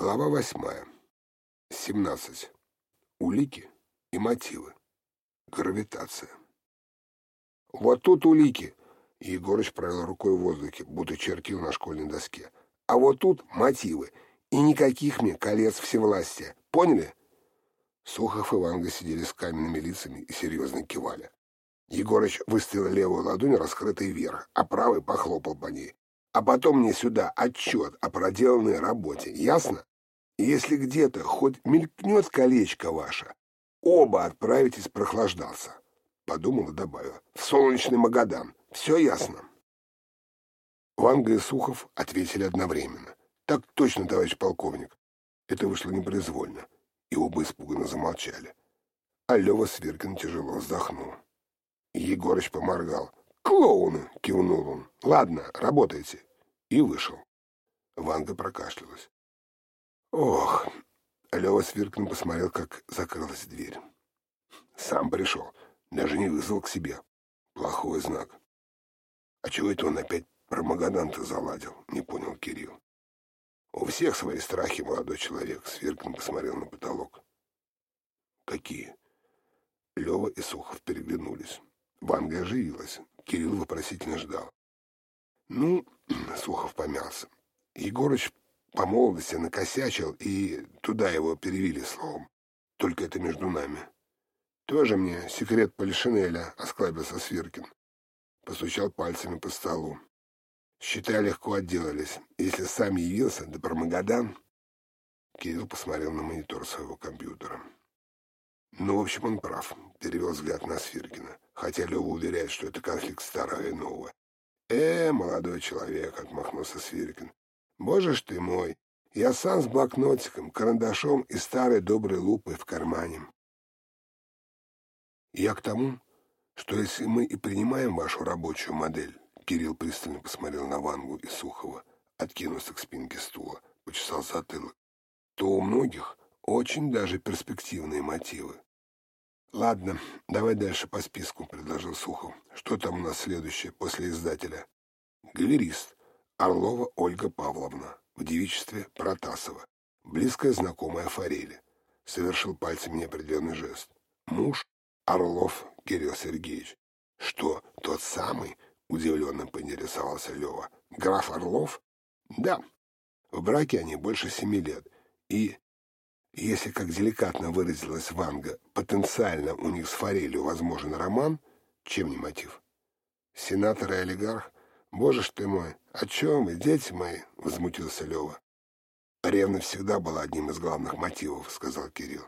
Глава восьмая. 17. Улики и мотивы. Гравитация. Вот тут улики. Егорыч провел рукой в воздухе, будто чертил на школьной доске. А вот тут мотивы. И никаких мне колец всевластия. Поняли? Сухов и Ванга сидели с каменными лицами и серьезно кивали. Егорыч выставил левую ладонь раскрытой вверх, а правой похлопал по ней. А потом мне сюда отчет о проделанной работе. Ясно? Если где-то хоть мелькнет колечко ваше, оба отправитесь прохлаждаться. И добавил. В солнечный Магадан. Все ясно. Ванга и Сухов ответили одновременно. Так точно, товарищ полковник. Это вышло непроизвольно, и оба испуганно замолчали. А Лева Сверкин тяжело вздохнул. Егорыч поморгал. «Клоуны!» — кивнул он. «Ладно, работайте». И вышел. Ванга прокашлялась. «Ох!» — Лева Сверкин посмотрел, как закрылась дверь. «Сам пришел, даже не вызвал к себе. Плохой знак». «А чего это он опять про Магадан-то заладил?» — не понял Кирилл. «У всех свои страхи, молодой человек», — Сверкин посмотрел на потолок. «Какие?» Лева и Сухов переглянулись. Ванга оживилась. Кирилл вопросительно ждал. Ну, Сухов помялся. Егорыч по молодости накосячил, и туда его перевели словом. Только это между нами. Тоже мне секрет Полишинеля, осклабился Свиркин. Постучал пальцами по столу. Считай, легко отделались. Если сам явился, да про Магадан... Кирилл посмотрел на монитор своего компьютера. Ну, в общем, он прав, перевел взгляд на Свиркина, хотя Лева уверяет, что это конфликт старого и нового. «Э, молодой человек», — отмахнулся Свиркин, — «боже ж ты мой, я сам с блокнотиком, карандашом и старой доброй лупой в кармане». «Я к тому, что если мы и принимаем вашу рабочую модель», — Кирилл пристально посмотрел на Вангу и Сухова, откинулся к спинке стула, почесал затылок, то у многих очень даже перспективные мотивы. «Ладно, давай дальше по списку», — предложил Сухов. «Что там у нас следующее после издателя?» «Галерист. Орлова Ольга Павловна. В девичестве Протасова. Близкая знакомая Форели». Совершил пальцем неопределенный жест. «Муж Орлов Кирилл Сергеевич». «Что, тот самый?» — удивленно поинтересовался Лева. «Граф Орлов?» «Да. В браке они больше семи лет. И если, как деликатно выразилась Ванга, потенциально у них с Форелью возможен роман, чем не мотив? Сенатор и олигарх? Боже ж ты мой, о чем вы, дети мои? — возмутился Лева. Ревность всегда была одним из главных мотивов, — сказал Кирилл.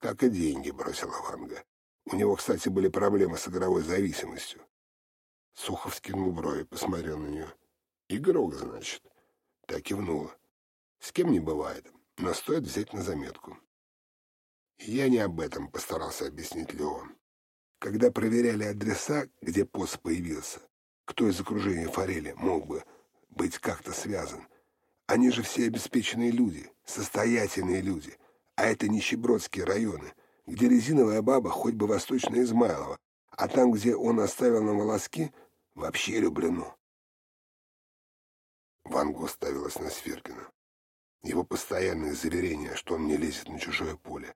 Как и деньги, — бросила Ванга. У него, кстати, были проблемы с игровой зависимостью. Сухов скинул брови, посмотрел на нее. «Игрок, значит?» Так кивнула. «С кем не бывает но стоит взять на заметку. Я не об этом постарался объяснить Лева. Когда проверяли адреса, где пост появился, кто из окружения Форели мог бы быть как-то связан, они же все обеспеченные люди, состоятельные люди, а это нищебродские районы, где резиновая баба хоть бы восточная Измайлова, а там, где он оставил на волоски, вообще люблено. Ванга уставилась на Сверкина его постоянные заверения, что он не лезет на чужое поле.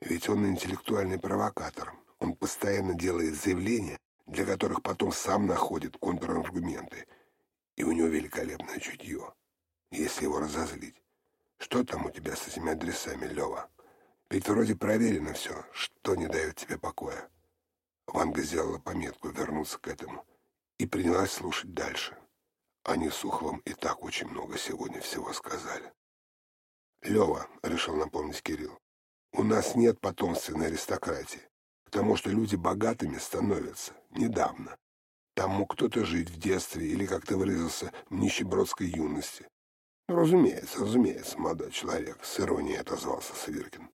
Ведь он интеллектуальный провокатор. Он постоянно делает заявления, для которых потом сам находит контраргументы. И у него великолепное чутье, если его разозлить. Что там у тебя с этими адресами, Лева? Ведь вроде проверено все, что не дает тебе покоя. Ванга сделала пометку вернуться к этому и принялась слушать дальше. Они с Уховым и так очень много сегодня всего сказали. Лева, — решил напомнить Кирилл, — у нас нет потомственной аристократии, потому что люди богатыми становятся недавно. Мог кто-то жить в детстве или, как то выразился, в нищебродской юности. Разумеется, разумеется, молодой человек, с иронией отозвался Свиркин.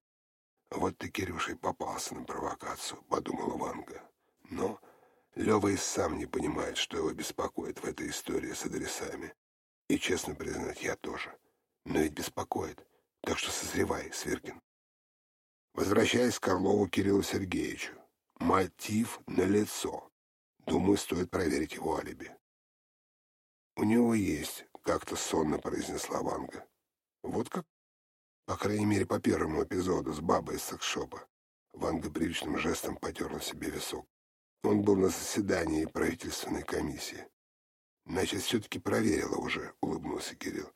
Вот ты, Кирюша, и попался на провокацию, подумала Ванга. Но Лева и сам не понимает, что его беспокоит в этой истории с адресами. И, честно признать, я тоже. Но ведь беспокоит. Так что созревай, Свиркин. Возвращаясь к Орлову Кириллу Сергеевичу. Мотив на лицо. Думаю, стоит проверить его алиби. У него есть, как-то сонно произнесла Ванга. Вот как? По крайней мере, по первому эпизоду с бабой из секшопа. Ванга привычным жестом потерла себе висок. Он был на заседании правительственной комиссии. Значит, все-таки проверила уже, улыбнулся Кирилл.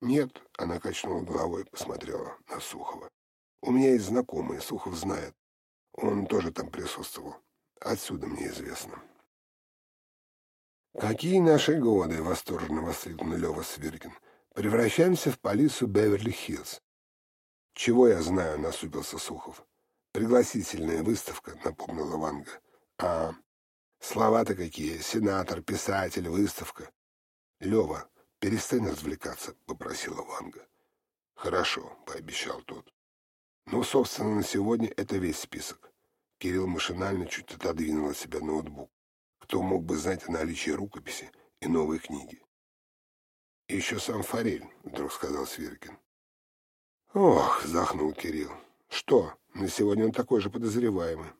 Нет, она качнула головой, посмотрела на Сухова. У меня есть знакомый, Сухов знает. Он тоже там присутствовал. Отсюда мне известно. «Какие наши годы!» — восторженно воскликнул Лева Свиркин. «Превращаемся в полицию Беверли-Хиллз». «Чего я знаю?» — насупился Сухов. «Пригласительная выставка», — напомнила Ванга. «А, слова-то какие! Сенатор, писатель, выставка». «Лева, перестань развлекаться», — попросила Ванга. «Хорошо», — пообещал тот. «Ну, собственно, на сегодня это весь список». Кирилл машинально чуть отодвинул от себя ноутбук. Кто мог бы знать о наличии рукописи и новой книги? Еще сам Форель, вдруг сказал Сверкин. Ох, захнул Кирилл. Что, на сегодня он такой же подозреваемый.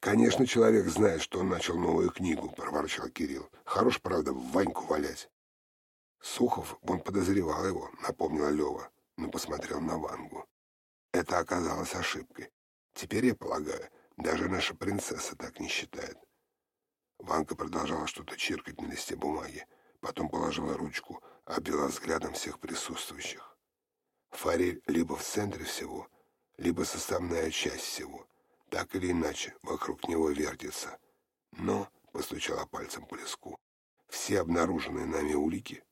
Конечно, человек знает, что он начал новую книгу, проворчал Кирилл. Хорош, правда, в Ваньку валять. Сухов, он подозревал его, напомнила Лева, но посмотрел на Вангу. Это оказалось ошибкой. Теперь, я полагаю, даже наша принцесса так не считает. Ванка продолжала что-то чиркать на листе бумаги, потом положила ручку, обвела взглядом всех присутствующих. Форель либо в центре всего, либо составная часть всего. Так или иначе, вокруг него вертится. Но, — постучала пальцем по леску, — все обнаруженные нами улики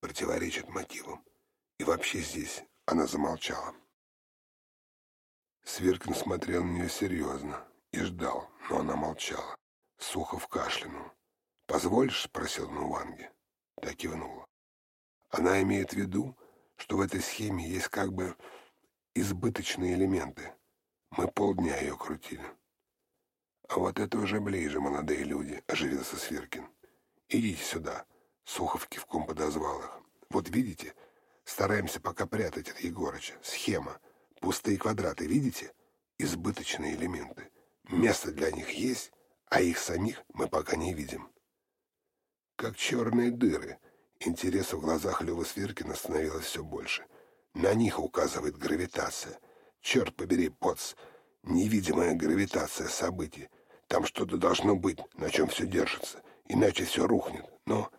противоречат мотивам. И вообще здесь она замолчала. Сверкин смотрел на нее серьезно и ждал, но она молчала. Сухов кашлянул. «Позволишь?» — спросил Нуванги. Так кивнула. Она имеет в виду, что в этой схеме есть как бы избыточные элементы. Мы полдня ее крутили. А вот это уже ближе, молодые люди, — оживился Сверкин. Идите сюда. Сухов кивком подозвал их. Вот видите, стараемся пока прятать от Егорыча. Схема. Пустые квадраты, видите? Избыточные элементы. Место для них есть, а их самих мы пока не видим. Как черные дыры. Интерес в глазах Лёвы Свиркина становилось все больше. На них указывает гравитация. Черт побери, Поц, невидимая гравитация событий. Там что-то должно быть, на чем все держится, иначе все рухнет. Но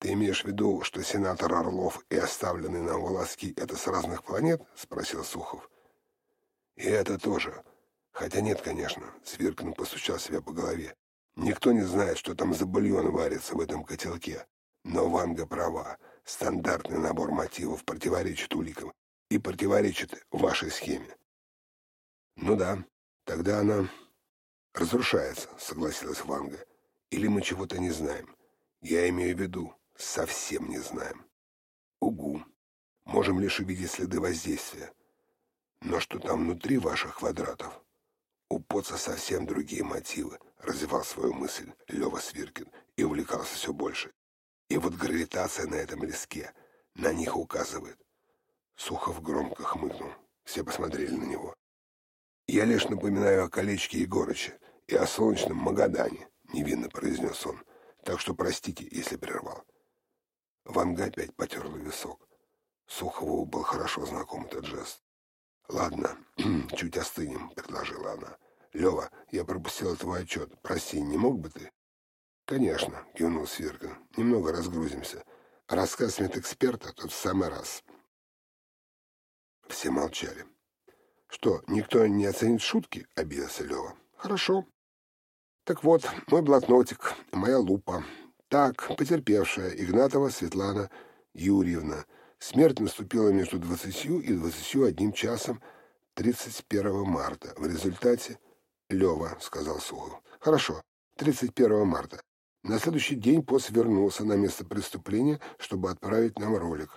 ты имеешь в виду, что сенатор Орлов и оставленные нам волоски — это с разных планет? — спросил Сухов. И это тоже. Хотя нет, конечно, Свиркин постучал себя по голове. Никто не знает, что там за бульон варится в этом котелке. Но Ванга права. Стандартный набор мотивов противоречит уликам и противоречит вашей схеме. Ну да, тогда она разрушается, согласилась Ванга. Или мы чего-то не знаем. Я имею в виду, совсем не знаем. Угу. Можем лишь увидеть следы воздействия. Но что там внутри ваших квадратов, у Поца совсем другие мотивы, развивал свою мысль Лева Свиркин и увлекался все больше. И вот гравитация на этом леске на них указывает. Сухов громко хмыкнул. Все посмотрели на него. «Я лишь напоминаю о колечке Егорыча и о солнечном Магадане», — невинно произнес он. «Так что простите, если прервал». Ванга опять потерла висок. Сухову был хорошо знаком этот жест. «Ладно, чуть остынем», — предложила она. «Лева, я пропустила твой отчет. Прости, не мог бы ты?» «Конечно», — кивнул Сверкин. «Немного разгрузимся. Рассказ медэксперта тут в самый раз». Все молчали. «Что, никто не оценит шутки?» — обиделся Лева. «Хорошо. Так вот, мой блокнотик, моя лупа. Так, потерпевшая Игнатова Светлана Юрьевна — Смерть наступила между 20 и 21 часом 31 марта. В результате... Лева, сказал Сухов. Хорошо, 31 марта. На следующий день пост вернулся на место преступления, чтобы отправить нам ролик.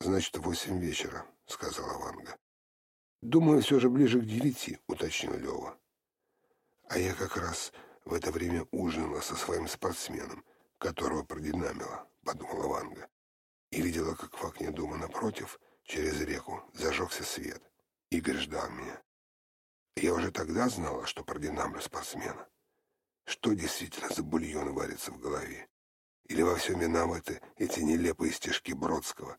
Значит, восемь вечера, сказала Ванга. Думаю, все же ближе к девяти, уточнил Лева. А я как раз в это время ужинала со своим спортсменом, которого продинамила, подумала Ванга и видела, как в окне дома напротив, через реку, зажегся свет. Игорь ждал меня. Я уже тогда знала, что продинамлю спортсмена. Что действительно за бульон варится в голове? Или во всем виноваты эти нелепые стежки Бродского?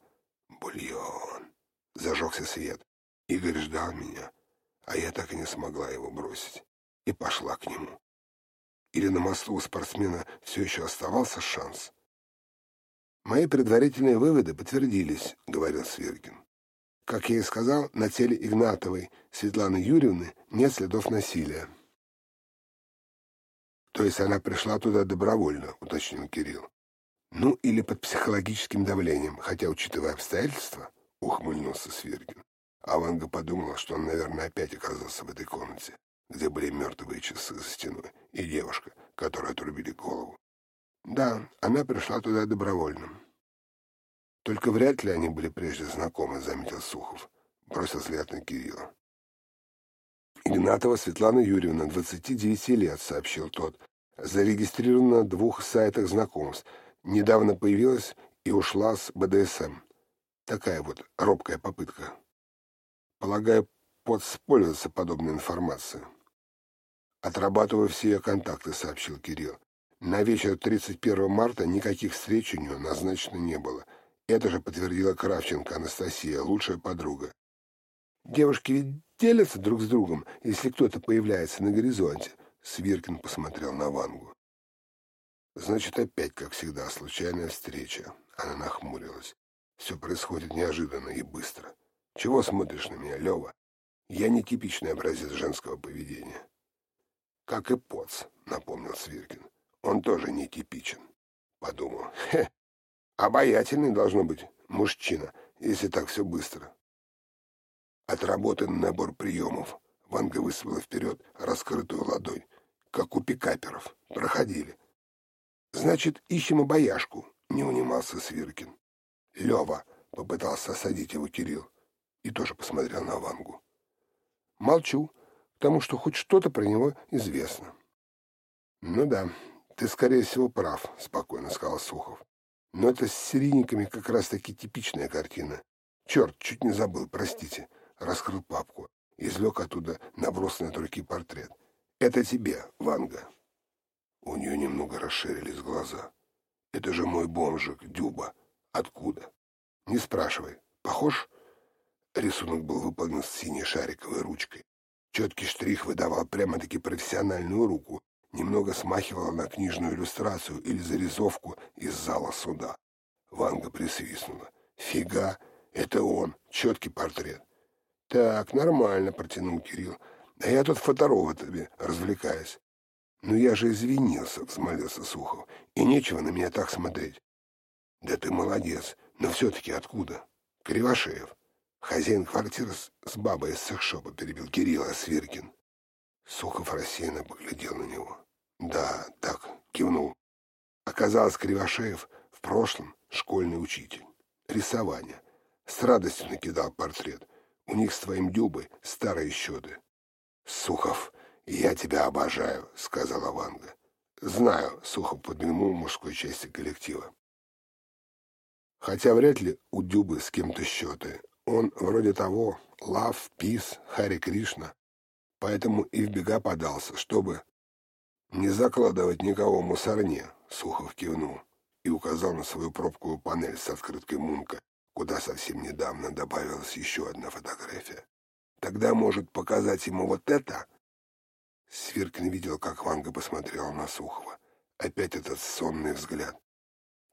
Бульон. зажегся свет. Игорь ждал меня, а я так и не смогла его бросить. И пошла к нему. Или на мосту у спортсмена все еще оставался шанс? «Мои предварительные выводы подтвердились», — говорил Свиркин. Как я и сказал, на теле Игнатовой Светланы Юрьевны нет следов насилия. То есть она пришла туда добровольно, уточнил Кирилл. Ну, или под психологическим давлением, хотя, учитывая обстоятельства, ухмыльнулся Свиркин. А Ванга подумала, что он, наверное, опять оказался в этой комнате, где были мертвые часы за стеной, и девушка, которой отрубили голову. Да, она пришла туда добровольно. Только вряд ли они были прежде знакомы, заметил Сухов. Бросил взгляд на Кирилла. Игнатова Светлана Юрьевна, 29 лет, сообщил тот. Зарегистрирована на двух сайтах знакомств. Недавно появилась и ушла с БДСМ. Такая вот робкая попытка. Полагаю, подспользоваться подобной информацией. Отрабатываю все контакты, сообщил Кирилл. На вечер 31 марта никаких встреч у нее назначено не было — это же подтвердила Кравченко Анастасия, лучшая подруга. Девушки ведь делятся друг с другом, если кто-то появляется на горизонте. Свиркин посмотрел на Вангу. Значит, опять, как всегда, случайная встреча. Она нахмурилась. Все происходит неожиданно и быстро. Чего смотришь на меня, Лева? Я не типичный образец женского поведения. Как и Поц, напомнил Свиркин. Он тоже нетипичен. Подумал, хе, Обаятельный должно быть мужчина, если так все быстро. Отработан набор приемов. Ванга высыпала вперед раскрытую ладонь, как у пикаперов. Проходили. Значит, ищем обаяшку, не унимался Свиркин. Лева попытался осадить его Кирилл и тоже посмотрел на Вангу. Молчу, потому что хоть что-то про него известно. Ну да, ты, скорее всего, прав, спокойно сказал Сухов. Но это с серийниками как раз-таки типичная картина. Черт, чуть не забыл, простите. Раскрыл папку. Извлек оттуда набросанный от руки портрет. Это тебе, Ванга. У нее немного расширились глаза. Это же мой бомжик, Дюба. Откуда? Не спрашивай. Похож? Рисунок был выполнен с синей шариковой ручкой. Четкий штрих выдавал прямо-таки профессиональную руку, немного смахивала на книжную иллюстрацию или зарисовку из зала суда. Ванга присвистнула. «Фига, это он, четкий портрет». «Так, нормально», — протянул Кирилл. «А я тут фотороботами развлекаюсь». «Ну я же извинился», — взмолился Сухов. «И нечего на меня так смотреть». «Да ты молодец, но все-таки откуда?» «Кривошеев». Хозяин квартиры с, с бабой из секшопа перебил Кирилла Свиркин. Сухов рассеянно поглядел на него. «Да, так», — кивнул. Оказалось, Кривошеев в прошлом школьный учитель. Рисование. С радостью накидал портрет. У них с твоим Дюбой старые счеты. «Сухов, я тебя обожаю», — сказала Ванга. «Знаю», — Сухов подмигнул мужской части коллектива. Хотя вряд ли у Дюбы с кем-то счеты. Он вроде того, Лав, Пис, Хари Кришна. Поэтому и в бега подался, чтобы... «Не закладывать никого мусорне», — Сухов кивнул и указал на свою пробковую панель с открыткой Мунка, куда совсем недавно добавилась еще одна фотография. «Тогда, может, показать ему вот это?» Свиркин видел, как Ванга посмотрела на Сухова. Опять этот сонный взгляд.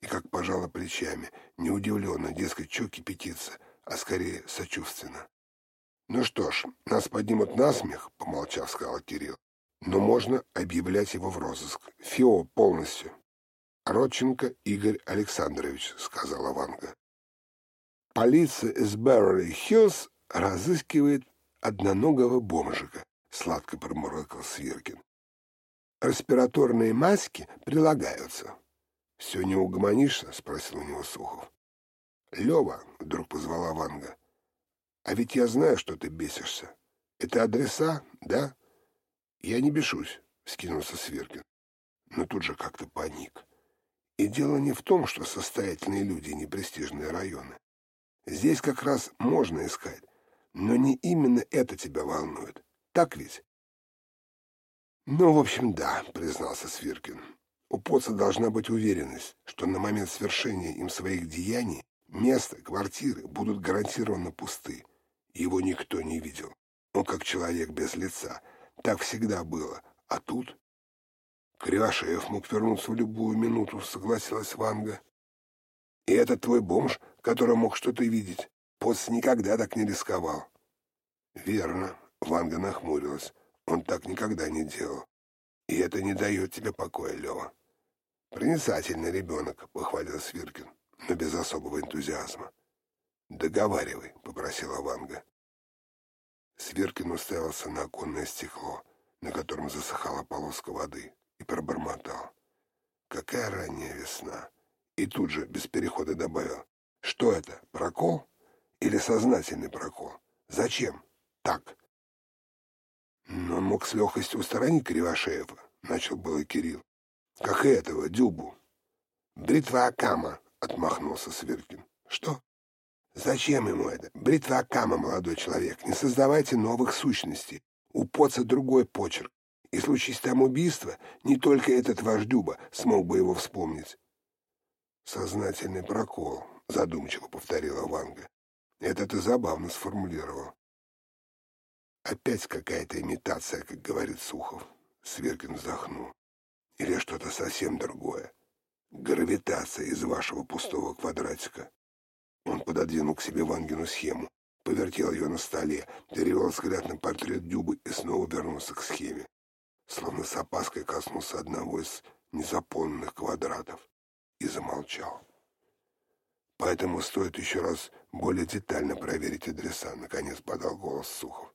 И как пожала плечами, не удивленно, дескать, что кипятится, а скорее сочувственно. «Ну что ж, нас поднимут на смех», — помолчав, сказал Кирилл. «Но можно объявлять его в розыск. ФИО полностью». «Родченко Игорь Александрович», — сказала Ванга. «Полиция из Берри-Хиллз разыскивает одноногого бомжика», — сладко промурлыкал Свиркин. «Респираторные маски прилагаются». «Все не угомонишься?» — спросил у него Сухов. «Лева», — вдруг позвала Ванга, — а ведь я знаю, что ты бесишься. Это адреса, да? Я не бешусь, — скинулся Сверкин. Но тут же как-то паник. И дело не в том, что состоятельные люди — непрестижные районы. Здесь как раз можно искать, но не именно это тебя волнует. Так ведь? Ну, в общем, да, — признался Свиркин. У Поца должна быть уверенность, что на момент свершения им своих деяний Место, квартиры будут гарантированно пусты. Его никто не видел. Он как человек без лица. Так всегда было. А тут... Кривошеев мог вернуться в любую минуту, согласилась Ванга. И это твой бомж, который мог что-то видеть. Поц никогда так не рисковал. Верно. Ванга нахмурилась. Он так никогда не делал. И это не дает тебе покоя, Лева. Проницательный ребенок, похвалил Свиркин, но без особого энтузиазма. Договаривай, попросила Ванга. Свиркин уставился на оконное стекло, на котором засыхала полоска воды, и пробормотал. Какая ранняя весна! И тут же, без перехода, добавил. Что это, прокол? Или сознательный прокол? Зачем? Так. Но он мог с легкостью устранить Кривошеева, начал было Кирилл. Как и этого, Дюбу. Бритва Акама, отмахнулся Сверкин. Что? Зачем ему это? Бритва Акама, молодой человек. Не создавайте новых сущностей. У поца другой почерк. И случись там убийство, не только этот ваш Дюба смог бы его вспомнить. Сознательный прокол, задумчиво повторила Ванга. Это ты забавно сформулировал. Опять какая-то имитация, как говорит Сухов. Сверкин вздохнул. Или что-то совсем другое. Гравитация из вашего пустого квадратика. Он пододвинул к себе Вангину схему, повертел ее на столе, перевел взгляд на портрет Дюбы и снова вернулся к схеме. Словно с опаской коснулся одного из незаполненных квадратов и замолчал. Поэтому стоит еще раз более детально проверить адреса, наконец подал голос Сухов.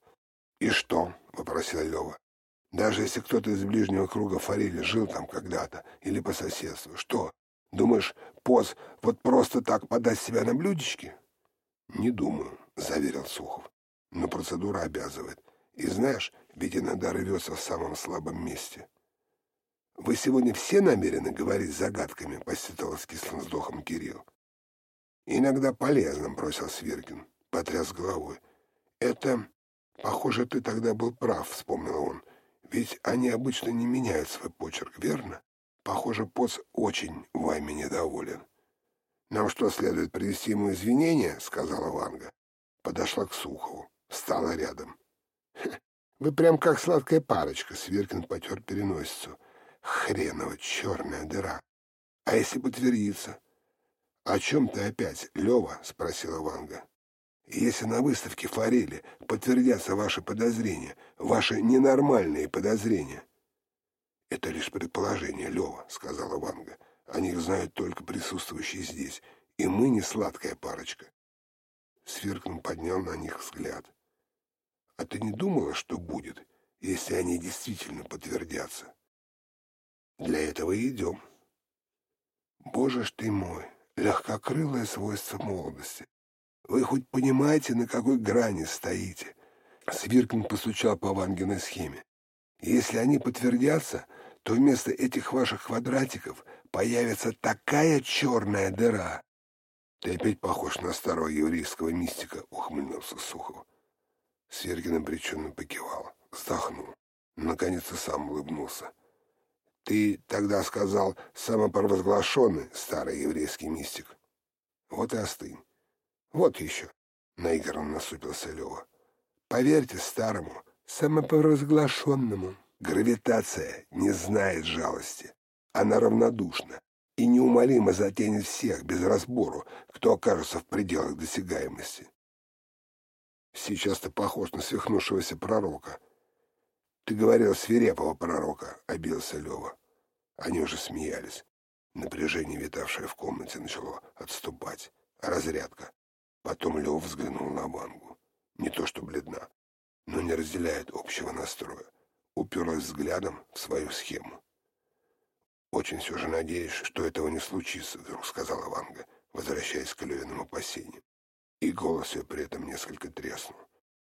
«И что?» — вопросил Лева. «Даже если кто-то из ближнего круга Форели жил там когда-то или по соседству, что, думаешь, поз вот просто так подаст себя на блюдечке?» «Не думаю», — заверил Сухов. «Но процедура обязывает. И знаешь, ведь иногда рвется в самом слабом месте». «Вы сегодня все намерены говорить загадками?» — посетовал с кислым вздохом Кирилл. «Иногда полезным», — бросил Свиркин, потряс головой. «Это «Похоже, ты тогда был прав», — вспомнил он. «Ведь они обычно не меняют свой почерк, верно? Похоже, Поц очень вами недоволен». «Нам что, следует привести ему извинения?» — сказала Ванга. Подошла к Сухову, встала рядом. «Вы прям как сладкая парочка», — Сверкин потер переносицу. «Хреново черная дыра. А если подтвердится?» «О чем ты опять, Лева?» — спросила Ванга. Если на выставке форели подтвердятся ваши подозрения, ваши ненормальные подозрения. — Это лишь предположение, Лева, — сказала Ванга. — О них знают только присутствующие здесь, и мы не сладкая парочка. Сверкнул поднял на них взгляд. — А ты не думала, что будет, если они действительно подтвердятся? Для этого и идем. Боже ж ты мой, легкокрылое свойство молодости. Вы хоть понимаете, на какой грани стоите?» Свиркин постучал по Вангиной схеме. «Если они подтвердятся, то вместо этих ваших квадратиков появится такая черная дыра». «Ты опять похож на старого еврейского мистика», — ухмыльнулся Сухов. Свиркин обреченно покивал, вздохнул. Наконец-то сам улыбнулся. «Ты тогда сказал самопровозглашенный старый еврейский мистик. Вот и остынь. Вот еще, — наигранно насупился Лева. Поверьте старому, самопоразглашенному, гравитация не знает жалости. Она равнодушна и неумолимо затянет всех без разбору, кто окажется в пределах досягаемости. Сейчас ты похож на свихнувшегося пророка. Ты говорил свирепого пророка, — обился Лева. Они уже смеялись. Напряжение, витавшее в комнате, начало отступать. Разрядка. Потом Лев взглянул на Вангу. Не то что бледна, но не разделяет общего настроя. Уперлась взглядом в свою схему. «Очень все же надеюсь, что этого не случится», — вдруг сказала Ванга, возвращаясь к Левиным опасениям. И голос ее при этом несколько треснул.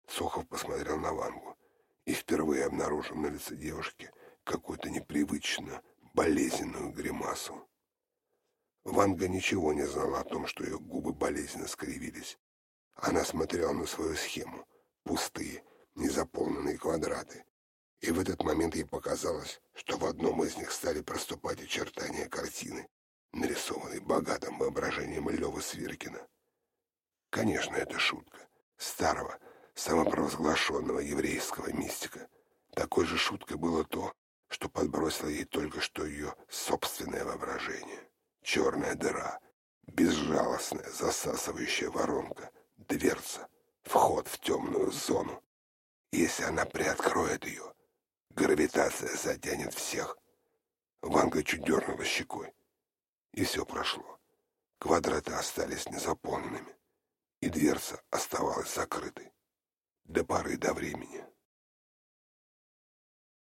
Сухов посмотрел на Вангу и впервые обнаружил на лице девушки какую-то непривычно болезненную гримасу. Ванга ничего не знала о том, что ее губы болезненно скривились. Она смотрела на свою схему. Пустые, незаполненные квадраты. И в этот момент ей показалось, что в одном из них стали проступать очертания картины, нарисованный богатым воображением Лёвы Свиркина. Конечно, это шутка. Старого, самопровозглашенного еврейского мистика. Такой же шуткой было то, что подбросило ей только что ее собственное воображение. Черная дыра, безжалостная засасывающая воронка, дверца, вход в темную зону. Если она приоткроет ее, гравитация затянет всех. Ванга чуть дернула щекой. И все прошло. Квадраты остались незаполненными, и дверца оставалась закрытой. До поры до времени.